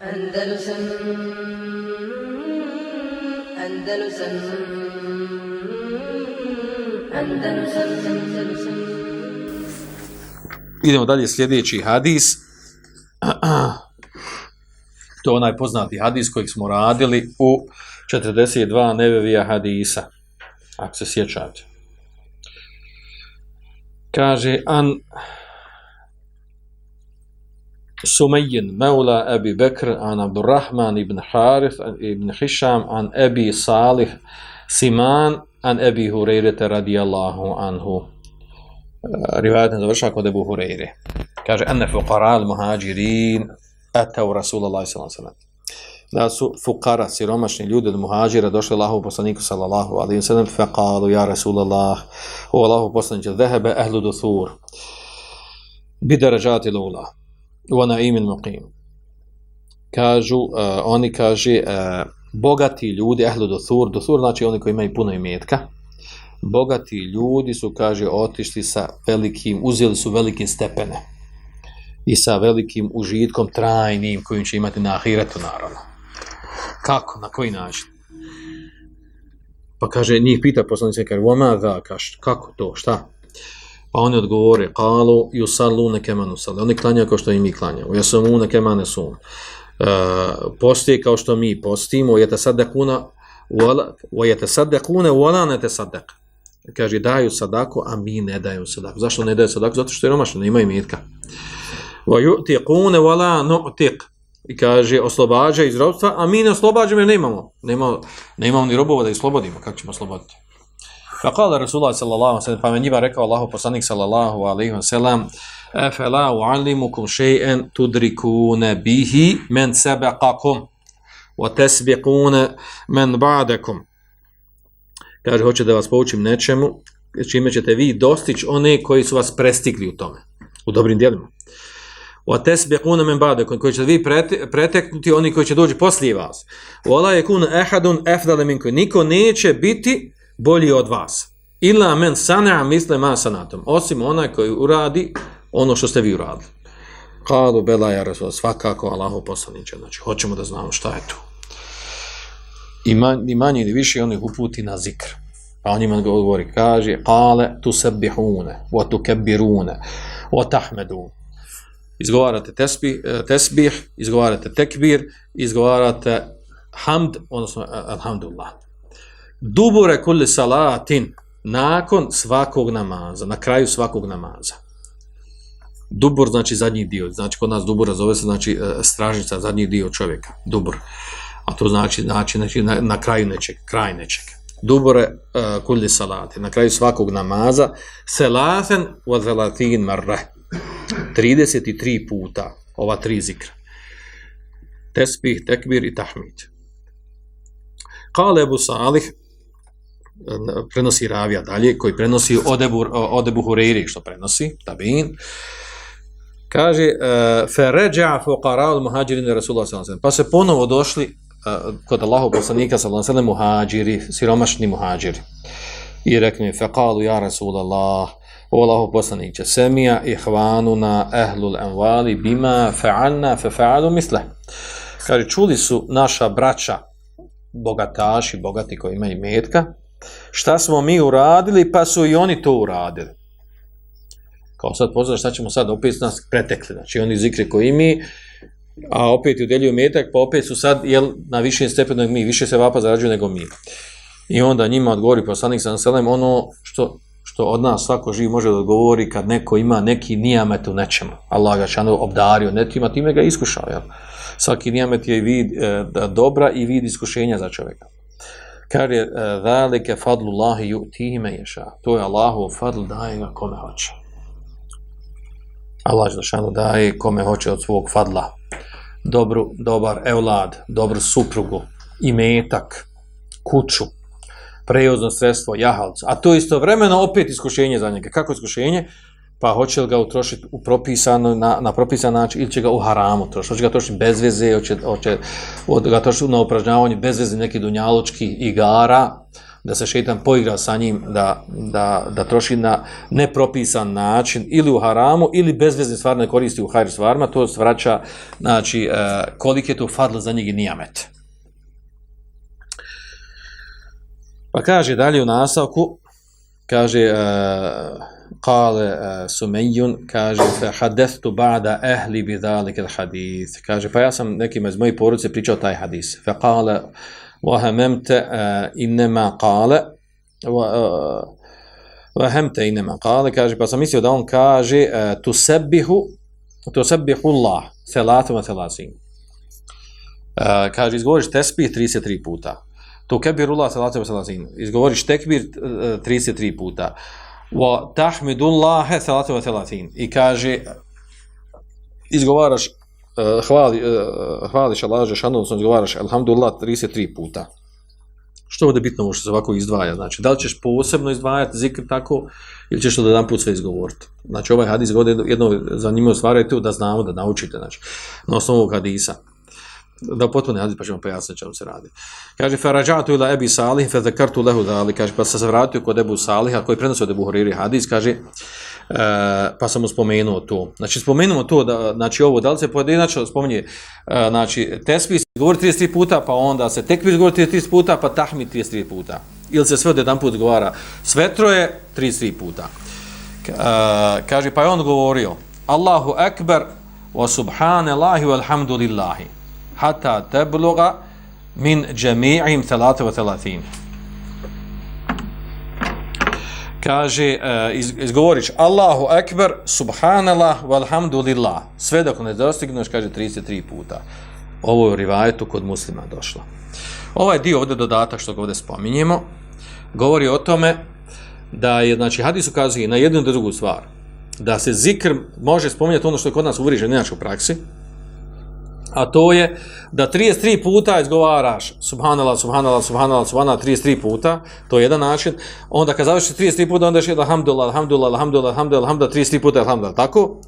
Andalusam Andalusam Andalusam Andalusam Idemo dalje sljedeći hadis. To je onaj poznati hadis kojeg smo radili u 42 nevevija hadisa. Ako se sjećate. Kaže an Sumejin Meula Ebi Bekr an Abdurrahman ibn Harith ibn Hisham an Ebi Salih Siman an Ebi Hurejrete radijallahu anhu. Rivajet ne završa kod Ebu Hureyre. Kaže, ene fuqara al muhađirin etau Rasulallah sallam. Da su fuqara, siromašni ljudi od muhađira došli Allahu poslaniku sallallahu alaihi sallam faqalu ja Rasulallah o Allahu poslaniku dhehebe ehlu duthur bidarađati lula wa naimin muqim. Kažu, uh, oni kaže, uh, bogati ljudi, ehlu duthur, duthur znači oni koji imaju puno imetka, bogati ljudi su, kaže, otišli sa velikim, uzeli su velike stepene i sa velikim užitkom trajnim kojim će imati na ahiretu, naravno. Kako? Na koji način? Pa kaže, njih pita poslanice, kaže, vama da, kaže, kako to, šta? Pa oni odgovore, kalu, ju salu kemanu sali. Oni klanjaju kao što i mi klanjamo. Ja sam u neke mane. Uh, postije kao što mi postimo, jete sadakuna wala, jete sadakune wala ne te sadek kaže daju sadaku, a mi ne daju sadaku. Zašto ne daju sadaku? Zato što je romašno, nema imetka. Wa yu'tiquna wala nu'tiq. I kaže oslobađa iz robstva, a mi ne oslobađamo jer nemamo. Nemamo, nemamo ni robova da ih slobodimo. Kako ćemo osloboditi? Pa Rasulullah sallallahu alaihi wa sallam, pa me njima rekao Allahu poslanik sallallahu alaihi wa sallam, Efela u'allimukum še'en tudrikune bihi men sebaqakum wa tesbiqune men ba'dakum kaže, hoće da vas poučim nečemu, čime ćete vi dostići one koji su vas prestigli u tome, u dobrim dijelima. Wa tasbiquna min ba'dakum koji će vi preteknuti oni koji će doći poslije vas. Wala yakun ahadun afdala minkum. Niko neće biti bolji od vas. Ila men sana'a misle ma sanatom. Osim onaj koji uradi ono što ste vi uradili. Kalu bela ja rasul svakako Allahu poslanice. Znači hoćemo da znamo šta je to i ni manje ni više onih uputi na zikr. Pa on ima govori, kaže, kale tu sebihune, wa tu kebirune, wa tahmedu. Izgovarate tesbih, e, tesbih, izgovarate tekbir, izgovarate hamd, odnosno e, alhamdulillah. Dubure kulli salatin, nakon svakog namaza, na kraju svakog namaza. Dubur znači zadnji dio, znači kod nas dubura zove se znači e, stražnica, zadnji dio čovjeka, dubur. A to znači, znači, znači na, na kraju nečeg, kraj nečeg. Dubure uh, kulli salati, na kraju svakog namaza, selafen wa zelatin marre, 33 puta, ova tri zikra. Tesbih, tekbir i tahmid. Kale Ebu Salih, prenosi Ravija dalje, koji prenosi od Ebu, od Ebu Hureyri, što prenosi, tabin, kaže, e, uh, fe fuqara al muhađirin Rasulullah sallallahu sallam, pa se ponovo došli e, kod Allahu poslanika sallallahu alejhi ve sellem muhadžiri, siromašni muhadžiri. I rekli mi faqalu ya Rasulullah, o Allahu poslanice, semija ihvanuna ahlul anwali bima fa'alna fa fa'alu misle. Kaže čuli su naša braća bogataši, bogati koji imaju metka, šta smo mi uradili, pa su i oni to uradili. Kao sad pozdrav, šta ćemo sad opet nas pretekli. Znači oni zikri koji mi, a opet udjeljuju metak, pa opet su sad jel, na više stepenu mi, više se vapa zarađuju nego mi. I onda njima odgovori poslanik sa selem ono što, što od nas svako živ može da odgovori kad neko ima neki nijamet u nečemu. Allah ga šano obdario netima, time ga iskušao. Jel? Svaki nijamet je vid e, dobra i vid iskušenja za čovjeka. Kar je velike fadlu Allahi ju time ješa. To je Allahu fadl daje ga kome hoće. Allah šano daje kome hoće od svog fadla dobru, dobar evlad, dobru suprugu, imetak, kuću, prejozno sredstvo, jahalcu. A to isto vremeno opet iskušenje za njega. Kako iskušenje? Pa hoće li ga utrošiti u propisano, na, na propisan način ili će ga u haramu trošiti? Hoće ga trošiti bez veze, hoće, hoće ga trošiti na upražnjavanje bez veze neki dunjalučki igara, da se šeitan poigra sa njim, da, da, da troši na nepropisan način ili u haramu ili bezvezne stvari ne koristi u hajr stvarima, to svraća znači, e, je to fadl za njeg i nijamet. Pa kaže dalje u nastavku, kaže e, kale uh, eh, Sumejun, kaže fe hadestu ba'da ehli bi dhalik il hadith. Kaže, pa ja sam nekima iz mojih porodice pričao taj hadis. Fe kale vahememte uh, innema kale vahemte eh, uh, innema kale, kaže, pa sam mislio da on kaže eh, uh, tu sebihu tu sebihu Allah selatum a selasim. Uh, kaže, izgovoriš tespih 33 puta Tu kebirullah salatu wa salatin. Izgovoriš tekbir 33 puta. Wa tahmidullahe salatu wa salatin. I kaže, izgovaraš, uh, hvali, uh, hvališ Allah, žešanu, odnosno izgovaraš alhamdulillah 33 puta. Što ovdje bitno možeš se ovako izdvaja? Znači, da li ćeš posebno izdvajati zikr tako ili ćeš to da jedan put sve izgovoriti? Znači, ovaj hadis govori jedno zanimljivo stvar je to da znamo, da naučite, znači, na osnovu hadisa da potpuno hadis pa ćemo pojasniti čemu se radi. Kaže farajatu ila Abi Salih fa zakartu lahu zalik kaže pa se vratio kod Abu Saliha koji prenosi od Abu Hurajri hadis kaže Uh, pa sam mu spomenuo to. Znači, spomenuo to, da, znači ovo, da li se pojedinačno spominje, uh, znači, tespi govori 33 puta, pa onda se tekbir govori 33 puta, pa tahmi 33 puta. Ili se sve od jedan put govara, sve troje 33 puta. Uh, kaže, pa je on govorio, Allahu ekber, wa subhanallahi, walhamdulillahi hata tebluga min džemi'im thalatu wa thalathin. Kaže, eh, iz, izgovoriš Allahu ekber, subhanallah, walhamdulillah. Sve dok ne dostigneš, kaže 33 puta. Ovo je u rivajetu kod muslima došlo. Ovaj dio ovdje dodatak što ga ovdje spominjemo, govori o tome da je, znači, hadis ukazuje na jednu i drugu stvar. Da se zikr može spominjati ono što je kod nas uvriženo u praksi, a to je da 33 puta izgovaraš subhanallah, subhanallah, subhanallah, subhanallah 33 puta, to je jedan način, onda kad završiš 33 puta, onda je alhamdulillah, alhamdulillah, alhamdulillah, alhamdulillah, alhamdulillah, 33 puta, alhamdulillah, tako?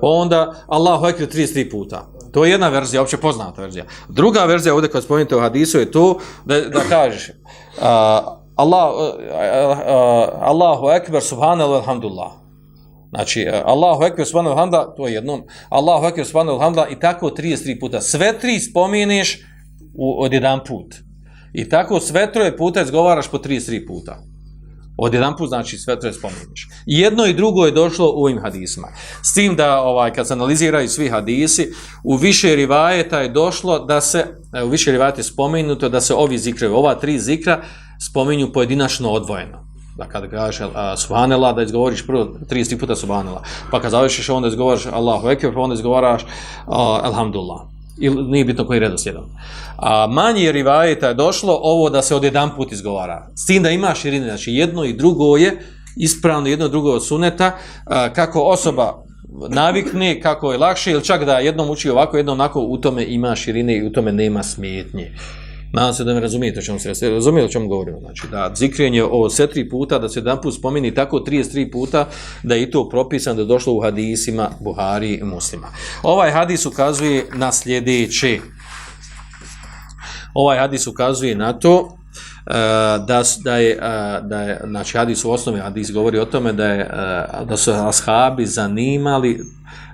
Onda Allahu ekber 33 puta. To je jedna verzija, opće poznata verzija. Druga verzija ovdje kad spomenite u hadisu je to da, da kažeš uh, Allah, uh, uh, Allahu ekber, subhanallah, alhamdulillah. Znači, e, Allahu ekber subhanahu hamda, to je jednom, Allahu ekber subhanahu hamda i tako 33 puta. Sve tri spomeniš u, od jedan put. I tako sve troje puta izgovaraš po 33 puta. Od jedan put znači sve troje spomeniš. Jedno i drugo je došlo u ovim hadisma. S tim da, ovaj, kad se analiziraju svi hadisi, u više rivajeta je došlo da se, e, u više rivajeta je spomenuto da se ovi zikre, ova tri zikra spominju pojedinačno odvojeno da kad kažeš subhanela, da izgovoriš prvo 30 puta subhanela, pa kad završiš onda izgovoriš Allahu ekber pa onda izgovaraš alhamdulillah. Ili nije bitno koji redoslijed a manji rivajeta je došlo ovo da se od jedan put izgovara. S tim da ima širine znači jedno i drugo je ispravno jedno drugo od suneta a, kako osoba navikne kako je lakše ili čak da jednom uči ovako jednom onako u tome ima širine i u tome nema smetnje. Nadam se da me razumijete o čemu se razumije o čemu govorimo. Znači, da zikrenje ovo sve tri puta, da se jedan put spomeni tako 33 puta, da je i to propisan da je došlo u hadisima Buhari i muslima. Ovaj hadis ukazuje na sljedeće. Ovaj hadis ukazuje na to e, da, da, je, e, da je, znači hadis u osnovi, hadis govori o tome da, je, e, da su ashabi zanimali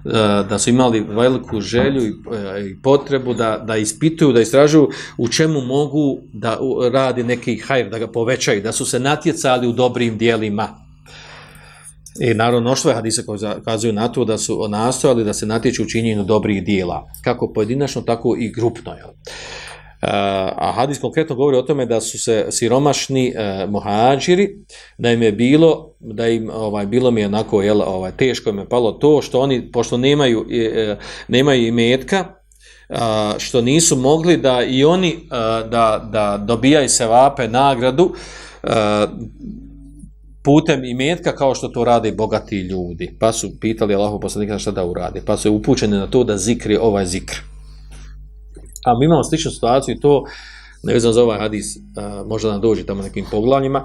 E, da su imali veliku želju i, e, i potrebu da, da ispituju, da istražuju u čemu mogu da radi neki hajr, da ga povećaju, da su se natjecali u dobrim dijelima. I naravno, mnoštvo je hadisa koji kazuju na to da su nastojali da se natječu u činjenju dobrih dijela, kako pojedinačno, tako i grupno. Jel? A hadis konkretno govori o tome da su se siromašni uh, muhađiri, da im je bilo, da im ovaj bilo mi je onako jel, ovaj, teško im je palo to što oni, pošto nemaju, e, e nemaju imetka, a, što nisu mogli da i oni a, da, da dobijaju se vape nagradu a, putem imetka kao što to rade bogati ljudi. Pa su pitali Allahu poslanika šta da urade. Pa su upućeni na to da zikri ovaj zikr. A mi imamo sličnu situaciju i to, ne znam za ovaj hadis, a, možda nam dođe tamo nekim poglavljima,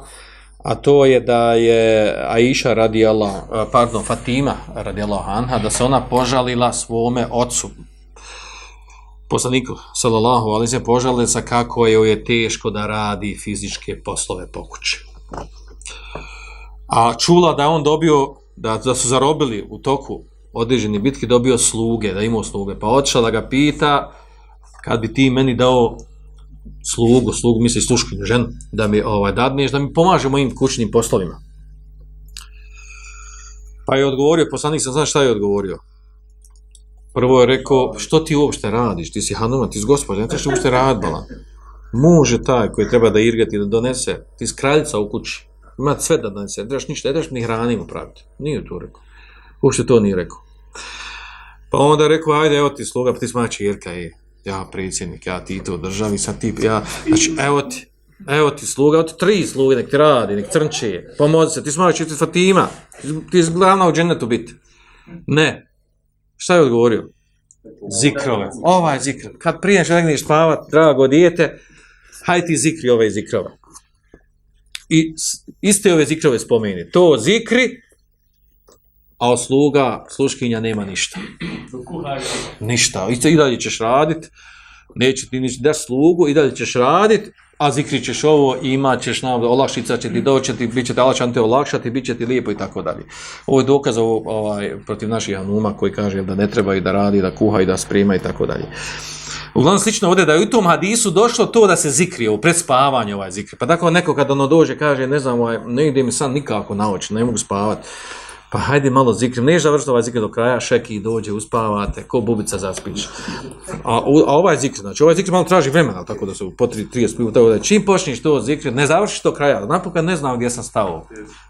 a to je da je Aisha radijala, pardon, Fatima radijala Anha, da se ona požalila svome ocu. poslaniku sallallahu ali se požalila sa kako je joj je teško da radi fizičke poslove po kući. A čula da on dobio da, da su zarobili u toku određene bitke dobio sluge, da imao sluge, pa odšla da ga pita kad bi ti meni dao slugu, slugu misli sluškinju ženu, da mi ovaj dadneš, da mi pomaže mojim kućnim poslovima. Pa je odgovorio, poslanik sam znaš šta je odgovorio. Prvo je rekao, što ti uopšte radiš? Ti si Hanuma, ti si gospodin, ne trebaš uopšte radbala. Muž je taj koji treba da irgati, da donese. Ti si kraljica u kući. Ima sve da donese. Ne trebaš ništa, ne trebaš ni hranimo praviti. Nije to rekao. Uopšte to nije rekao. Pa onda je rekao, ajde, evo ti sluga, pa ti smači Irka i ja predsjednik, ja ti to državi, sad ti, ja, znači, evo ti, evo ti sluga, evo ti tri sluge, nek ti radi, nek crnče, pomozi se, ti smači ti Fatima, ti je glavna u džennetu biti. Ne, Šta je odgovorio? Zikrove. Ovaj zikr. Kad prije što legneš spavat, drago dijete, hajde ti zikri ove zikrove. I iste ove zikrove spomeni. To zikri, a od sluga, sluškinja nema ništa. Ništa. I dalje ćeš radit, neće ti ništa da slugu, i dalje ćeš radit, a zikri ćeš ovo, imat ćeš nam, olakšica će ti doći, ti, bit će te Allah te olakšati, bit će ti lijepo i tako dalje. Ovo je dokaz ovo, ovaj, protiv naših anuma koji kaže da ne treba i da radi, da kuha i da sprema i tako dalje. Uglavnom slično ovdje da je u tom hadisu došlo to da se zikri, ovo predspavanje ovaj zikri. Pa tako neko kad ono dođe kaže, ne znam, ovaj, ne ide mi san nikako na oči, ne mogu spavati pa hajde malo zikrim, neš da vršite ovaj zikr do kraja, šeki dođe, uspavate, ko bubica zaspiš. A, a ovaj zikr, znači ovaj zikr malo traži vremena, tako da se po 30 minuta, da čim počneš to zikr, ne završiš do kraja, napokon ne znam gdje sam stao,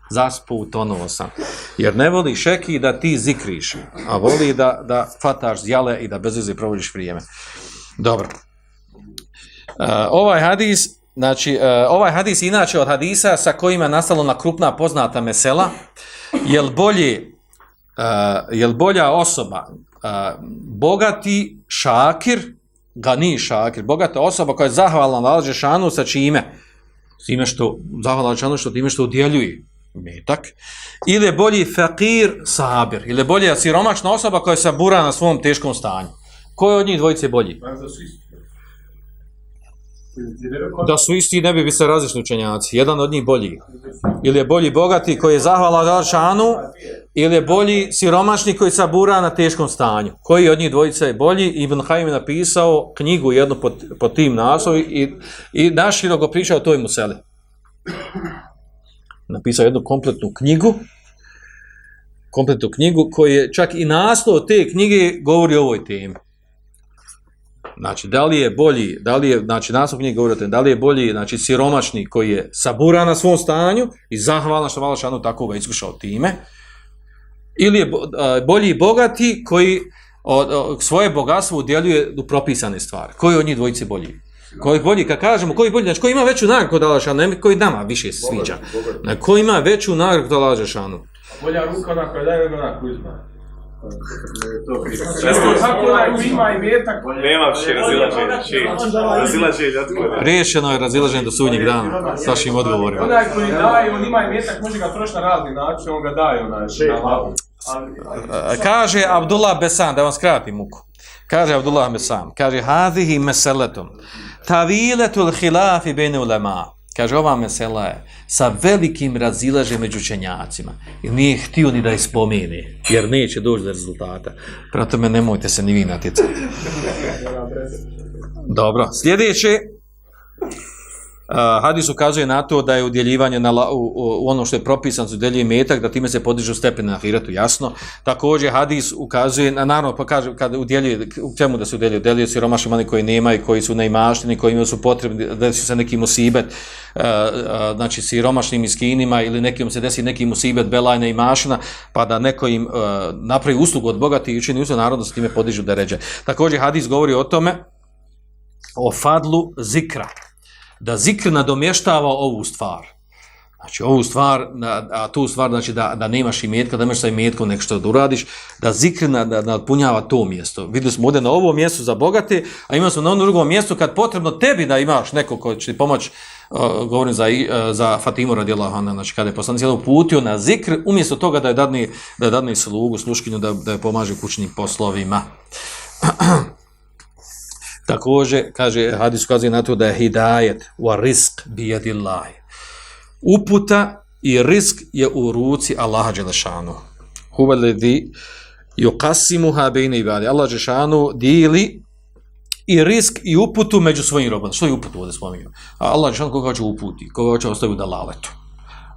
zaspu, utonuo sam. Jer ne voli šeki da ti zikriš, a voli da, da fataš zjale i da bez veze provodiš vrijeme. Dobro. Uh, ovaj hadis, znači, uh, ovaj hadis inače od hadisa sa kojima je nastalo na krupna poznata mesela, uh, jel bolje uh, jel bolja osoba uh, bogati šakir gani šakir bogata osoba koja je zahvalna na Alže šanu sa čime? S time što zahvalna šanu što time što udjeljuje metak. Ili je bolji fakir sabir. Ili je bolje siromašna osoba koja je sabura na svom teškom stanju. Ko je od njih dvojice bolji? Da su isti ne bi bi se različni učenjaci. Jedan od njih bolji. Ili je bolji bogati koji je zahvala Galšanu, ili je bolji siromašni koji sabura na teškom stanju. Koji od njih dvojica je bolji? Ibn Haim je napisao knjigu jednu pod, pod tim naslovi i, i naširoko pričao o toj museli. Napisao jednu kompletnu knjigu, kompletnu knjigu koji je čak i naslov te knjige govori o ovoj temi. Znači, da li je bolji, da li je, znači, naslov knjige govorite, da li je bolji, znači, siromašni koji je sabura na svom stanju i zahvalna što malo šanu tako ga iskušao time, ili je bolji bogati koji svoje bogatstvo udjeljuje u propisane stvari. Koji od njih dvojice bolji? Koji bolji, kad kažemo, koji bolji, znači, koji ima veću nagradu kod Alašanu, ne koji nama više se sviđa. Ne, koji ima veću nagradu kod Alašanu? Bolja ruka ona koja daje, ona koja izma. Često ima i metak. Nema više razilaženja. Razilaženja. Riješeno je razilaženje do sudnjeg dana. Sa šim odgovorima. Onaj koji daje, on ima i metak, može ga trošiti na razni način, on ga daje onaj. Kaže Abdullah Besan, da vam skratim muku. Kaže Abdullah Besan, kaže Hadihi meseletom, taviletul hilafi bene ulema. Kaže, ova mesela je sa velikim razilaže među čenjacima. I nije htio ni da ispomene, jer neće doći do rezultata. Prvo tome nemojte se ni vi natjecati. Dobro, sljedeće, hadis ukazuje na to da je udjeljivanje na la, u, u, ono što je propisan za udjeljivanje metak, da time se podižu stepene na hiratu, jasno. Također hadis ukazuje, na, naravno pa kaže, kad udjeljuje, u čemu da se udjeljuje, udjeljuje siromašima oni koji nemaju, koji su neimašteni, koji imaju su potrebni, da su se neki musibet, uh, uh, znači siromašnim iskinima ili nekim se desi neki musibet, belajna i mašina, pa da neko im uh, napravi uslugu od bogati i učini uslugu, naravno da time podižu deređe. Također hadis govori o tome, o fadlu zikra, da zikr nadomještava ovu stvar. Znači, ovu stvar, a tu stvar, znači da, da nemaš imetka, da imaš sa imetkom nešto da uradiš, da zikr nadpunjava to mjesto. Videli smo ovdje na ovom mjestu za bogate, a imali smo na onom drugom mjestu kad potrebno tebi da imaš neko ko će ti pomoć, uh, govorim za, uh, za Fatimu radijallahu anha, znači kada je poslanik jedan uputio na zikr, umjesto toga da je dadni, da je dadni slugu, sluškinju, da, da je pomaže kućnim poslovima. Također, kaže, hadis ukazuje na to da je hidajet wa risk bijedillahi. Uputa i risk je u ruci Allaha Đelešanu. Huveledi yuqassimuha bejne ibadi. Allah Đelešanu dili i risk i uputu među svojim robama. Što je uputu ovdje spominjamo? A Allah Đelešanu koga hoće uputi, koga hoće ostaviti da laletu.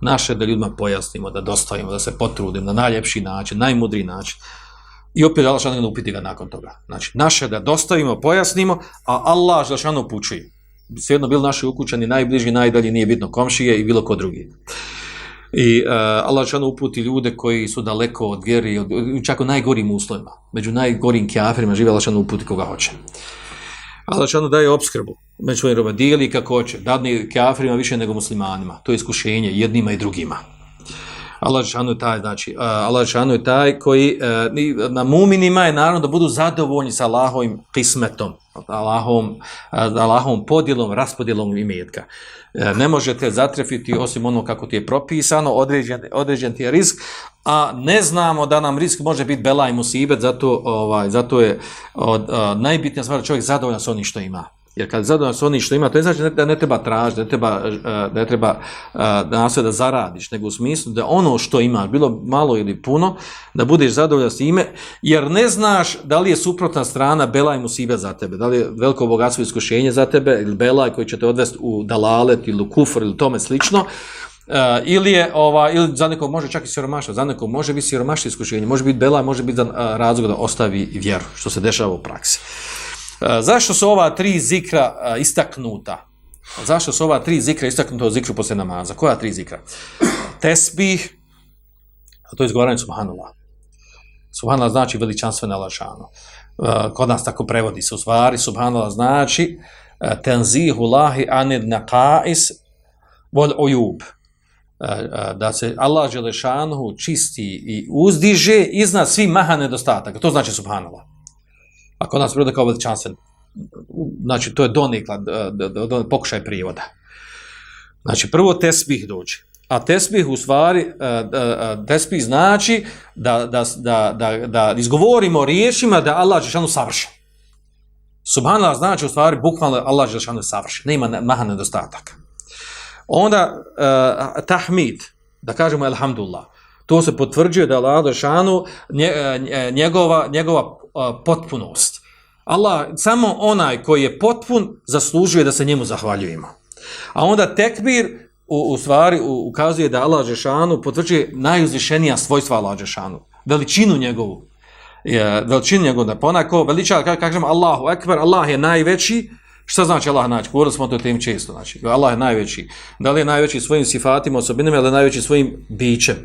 Naše da ljudima pojasnimo, da dostavimo, da se potrudimo na najljepši način, najmudriji način. I opet Allah Žešanu upiti ga nakon toga. Znači, naše da dostavimo, pojasnimo, a Allah Žešanu upućuje. Sjedno bili naši ukućani najbliži, najdalji, nije bitno komšije i bilo ko drugi. I uh, Allah Žešanu uputi ljude koji su daleko od vjeri, od, čak u najgorim uslovima. Među najgorim kjafirima žive Allah Žešanu uputi koga hoće. Allah Žešanu daje obskrbu među svojim roba, dijeli kako hoće. Dadni kjafirima više nego muslimanima. To je iskušenje jednima i drugima. Allah Žešanu je taj, znači, uh, Allah Žešanu je taj koji uh, na muminima je naravno da budu zadovoljni sa Allahovim kismetom, Allahovom, uh, podjelom, raspodjelom imetka. Uh, ne možete zatrefiti osim ono kako ti je propisano, određen, određen ti je risk, a ne znamo da nam risk može biti bela i musibet, zato, ovaj, zato je od, uh, najbitnija stvar da čovjek zadovoljan sa onim što ima. Jer kad zadovoljno su oni što ima, to ne znači da ne treba tražiti, da ne treba, e, da ne treba e, da nastoje da zaradiš, nego u smislu da ono što imaš, bilo malo ili puno, da budeš zadovoljan s time, jer ne znaš da li je suprotna strana bela musibe za tebe, da li je veliko bogatstvo iskušenje za tebe, ili bela koji će te odvesti u dalalet ili u kufr ili tome slično, uh, ili je ova ili za nekog može čak i siromaštvo, za nekog može biti siromaštvo iskušenje, može biti bela, može biti da uh, razlog da ostavi vjeru, što se dešava u praksi. Uh, zašto su ova tri zikra istaknuta? Zašto su ova tri zikra istaknuta u zikru posle namaza? Koja tri zikra? Tesbih, a to je izgovaranje subhanallah. Subhanallah znači veličanstveno lašano. Kod nas tako prevodi se u stvari. Subhanallah znači tenzihu lahi anid naqais vol ojub. Da se Allah Želešanuhu čisti i uzdiže iznad svih maha nedostataka. To znači subhanallah a kod nas priroda kao veličanstven. Znači, to je donikla, do, do, do, pokušaj prijevoda. Znači, prvo tesbih dođe. A tesbih u stvari, e, e, e, tesbih znači da, da, da, da, da izgovorimo riječima da Allah Žešanu savrši. Subhanallah znači u stvari bukvalno Allah Žešanu savrši. Nema maha nedostataka. Onda uh, tahmid, da kažemo alhamdulillah. To se potvrđuje da Allah Žešanu njegova, njegova potpunost. Allah, samo onaj koji je potpun, zaslužuje da se njemu zahvaljujemo. A onda tekbir, u, u stvari, u, ukazuje da Allah Žešanu potvrđuje najuzvišenija svojstva Allah Žešanu. Veličinu njegovu. Je, veličinu njegovu. Da pa ponako, veliča, kako kažemo, Allahu Ekber, Allah je najveći, Šta znači Allah najveći? Govorili smo o toj temi često. Znači, Allah je najveći. Da li je najveći svojim sifatima, osobinama, ili je najveći svojim bićem?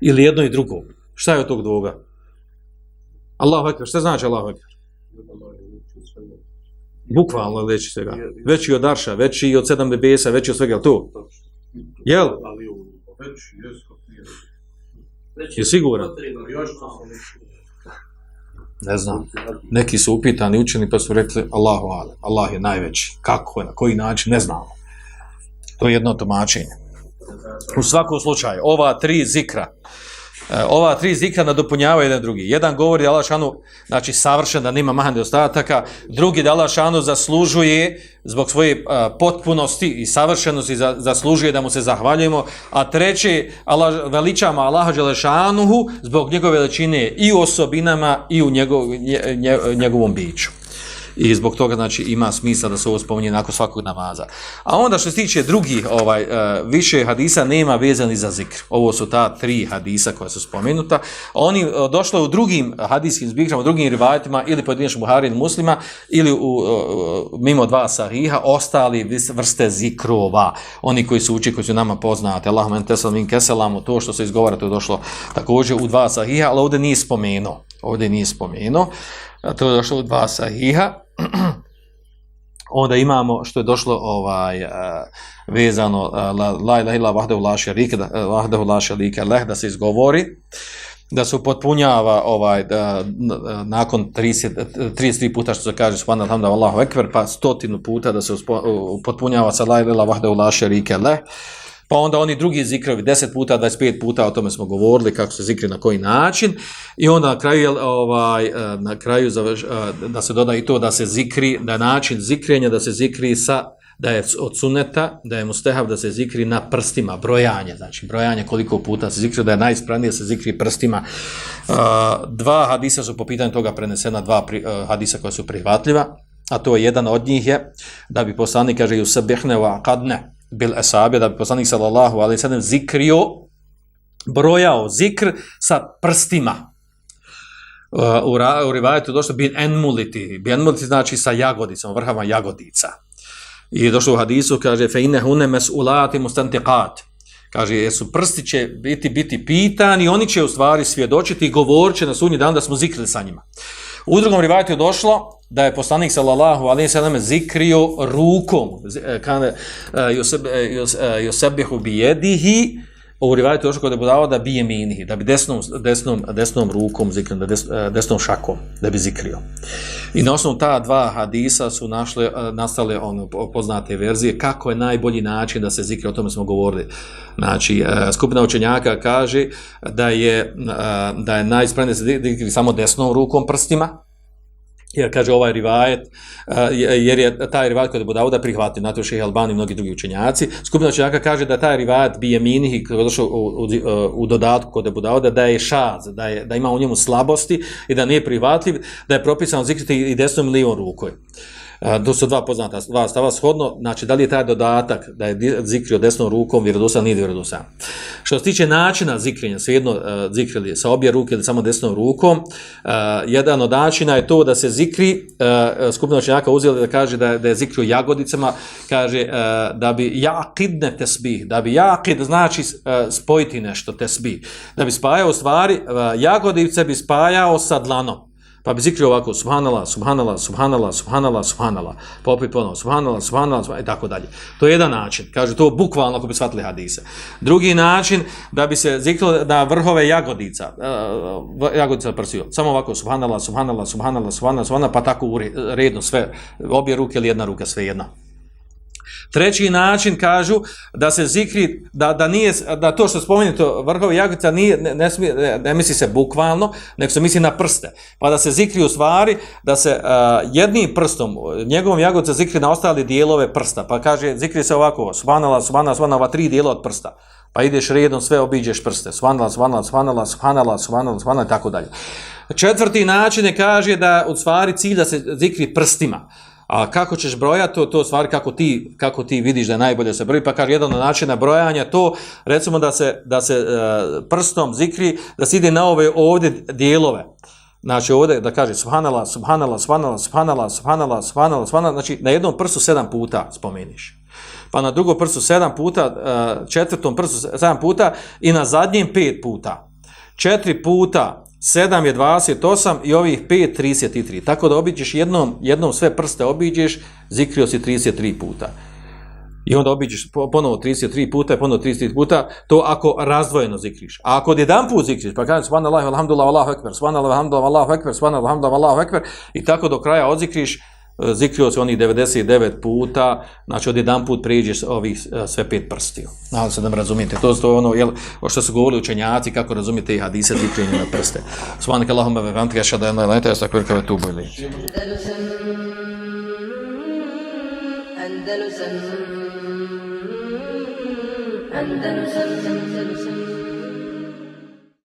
Ili jedno i drugo? Šta je od tog dvoga? Allahu ekber, šta znači Allahu ekber? Bukvalno veći svega. Veći od Arša, veći od sedam nebesa, veći od svega, to? Jel? Je siguran? Ne znam. Neki su upitani učeni pa su rekli Allahu ale, Allah je najveći. Kako je, na koji način, ne znamo. To je jedno tumačenje. U svakom slučaju, ova tri zikra, E, ova tri zikra nadopunjavaju jedan drugi. Jedan govori da Allah šanu, znači savršen, da nima mahane ostataka, drugi da Allah šanu zaslužuje zbog svoje uh, potpunosti i savršenosti za, zaslužuje da mu se zahvaljujemo, a treći Allah, veličamo Allaha Đelešanuhu zbog njegove veličine i u osobinama i u njegov, nje, nje, njegovom biću i zbog toga znači ima smisla da se ovo spominje nakon svakog namaza. A onda što se tiče drugih ovaj, e, više hadisa nema vezani za zikr. Ovo su ta tri hadisa koja su spomenuta. Oni e, došlo u drugim hadijskim zbirkama, u drugim rivajetima ili pojedinačno Buhari i muslima ili u, e, mimo dva sahiha ostali vrste zikrova. Oni koji su uči, koji su nama poznate. Allahum entesal min keselamu, to što se izgovara, to je došlo također u dva sahiha, ali ovdje nije spomenuo. Ovdje nije spomenuo. To je došlo u dva sahiha. onda imamo što je došlo ovaj uh, vezano uh, la ilaha illa wahdahu la sharika wahdahu eh, la sharika lah da se izgovori da se potpunjava ovaj da, nakon 30 33 puta što se kaže subhanallahu hamda Allahu ekber pa stotinu puta da se upotpunjava potpunjava sa la ilaha wahdahu la sharika lah Pa onda oni drugi zikrovi, 10 puta, 25 puta, o tome smo govorili, kako se zikri na koji način. I onda na kraju, ovaj, eh, na kraju završ, eh, da se doda i to da se zikri, da način zikrenja, da se zikri sa da je od suneta, da je mustehav da se zikri na prstima, brojanje, znači brojanje koliko puta se zikri, da je najispravnije se zikri prstima. Uh, dva hadisa su po pitanju toga prenesena, dva hadisa koja su prihvatljiva, a to je jedan od njih je da bi poslanik kaže ju sabihne wa qadne bil asabe da bi poslanik sallallahu alejhi ve sellem zikrio brojao zikr sa prstima. Uh, u, ra, u rivajetu došlo bin enmuliti bin enmuliti znači sa jagodicom vrhama jagodica. I došlo u hadisu kaže fe inne hune mesulati mustantiqat. Kaže jesu prsti će biti biti pitani oni će u stvari svjedočiti i govorit će na sunji dan da smo zikrili sa njima. U drugom rivajetu je došlo da je poslanik sallallahu alejhi ve sellem zikrio rukom e, kana yusabihu e, e, bi yadihi u rivajetu došlo kod je budao da bi jeminihi da bi desnom, desnom, desnom rukom zikrio da des, desnom šakom da bi zikrio. I na osnovu ta dva hadisa su našle nastale ono poznate verzije kako je najbolji način da se zikri o tome smo govorili. Znači skupina učenjaka kaže da je da je najispravnije se zikri samo desnom rukom prstima jer kaže ovaj rivajet, jer je taj rivajet kod Abu Dauda prihvatio, na to šehe Albani i mnogi drugi učenjaci, skupina učenjaka kaže da taj rivajet bi je i kada je došao u, u, u dodatku kod Abu Dauda, da je šaz, da, je, da ima u njemu slabosti i da nije prihvatljiv, da je propisano zikriti i desnom i lijevom rukoj. To su dva poznata dva stava shodno, znači da li je taj dodatak da je zikrio desnom rukom vjerodostan ili vjerodostan. Što se tiče načina zikrenja, svejedno e, uh, zikrili sa obje ruke ili samo desnom rukom, uh, jedan od načina je to da se zikri, uh, skupina učenjaka uzeli da kaže da, da je zikrio jagodicama, kaže uh, da bi jakidne tesbih, da bi jakid znači uh, spojiti nešto tesbih, da bi spajao stvari, uh, jagodice bi spajao sa dlanom. Pa bi zikrio ovako, subhanala, subhanala, subhanala, subhanala, subhanala, pa opet ponovno, subhanala, subhanala, subhanala, i tako dalje. To je jedan način, kaže to bukvalno ako bi shvatili hadise. Drugi način, da bi se zikrilo na vrhove jagodica, uh, jagodica prsio, samo ovako, subhanala, subhanala, subhanala, subhanala, subhanala, pa tako redno sve, obje ruke ili jedna ruka, sve jedna. Treći način kažu da se zikri da da nije da to što spomenuto vrhovi jagodica nije ne, ne, smije, ne, ne misli se bukvalno, nego se misli na prste. Pa da se zikri u stvari da se uh, jednim prstom njegovom jagodica zikri na ostali dijelove prsta. Pa kaže zikri se ovako: svanala, svanala, svanala, tri dijela od prsta. Pa ideš redom sve obiđeš prste. Svanala, svanala, svanala, svanala, svanala, svanala, tako dalje. Četvrti način je kaže da u stvari cilj da se zikri prstima. A kako ćeš brojati to, to stvari kako ti, kako ti vidiš da je najbolje se broji, pa kaže jedan od načina brojanja to, recimo da se, da se uh, prstom zikri, da se ide na ove ovdje dijelove. Znači ovdje da kaže subhanala, subhanala, subhanala, subhanala, subhanala, subhanala, subhanala, znači na jednom prstu sedam puta spomeniš. Pa na drugom prstu sedam puta, uh, četvrtom prstu sedam puta i na zadnjem pet puta. Četiri puta 7 je 28 i ovih 5 33. Tako da obiđeš jednom, jednom sve prste obiđeš, zikrio si 33 puta. I onda obiđeš ponovo 33 puta, ponovo 33 puta, to ako razdvojeno zikriš. A ako jedan put zikriš, pa kažeš subhanallah, alhamdulillah, Allahu ekber, subhanallah, alhamdulillah, Allahu ekber, subhanallah, alhamdulillah, Allahu ekber, i tako do kraja odzikriš, E, zikrio se onih 99 puta, znači od jedan put prijeđeš ovih e, sve pet prstiju. Nadam se da me razumijete. To je ono, jel, o što su govorili učenjaci, kako razumijete i hadise zikrenje na prste. Svanik Allahumma ve vantika šada jedna leta, ja sakver kave tu bojli. Andalusam Andalusam Andalusam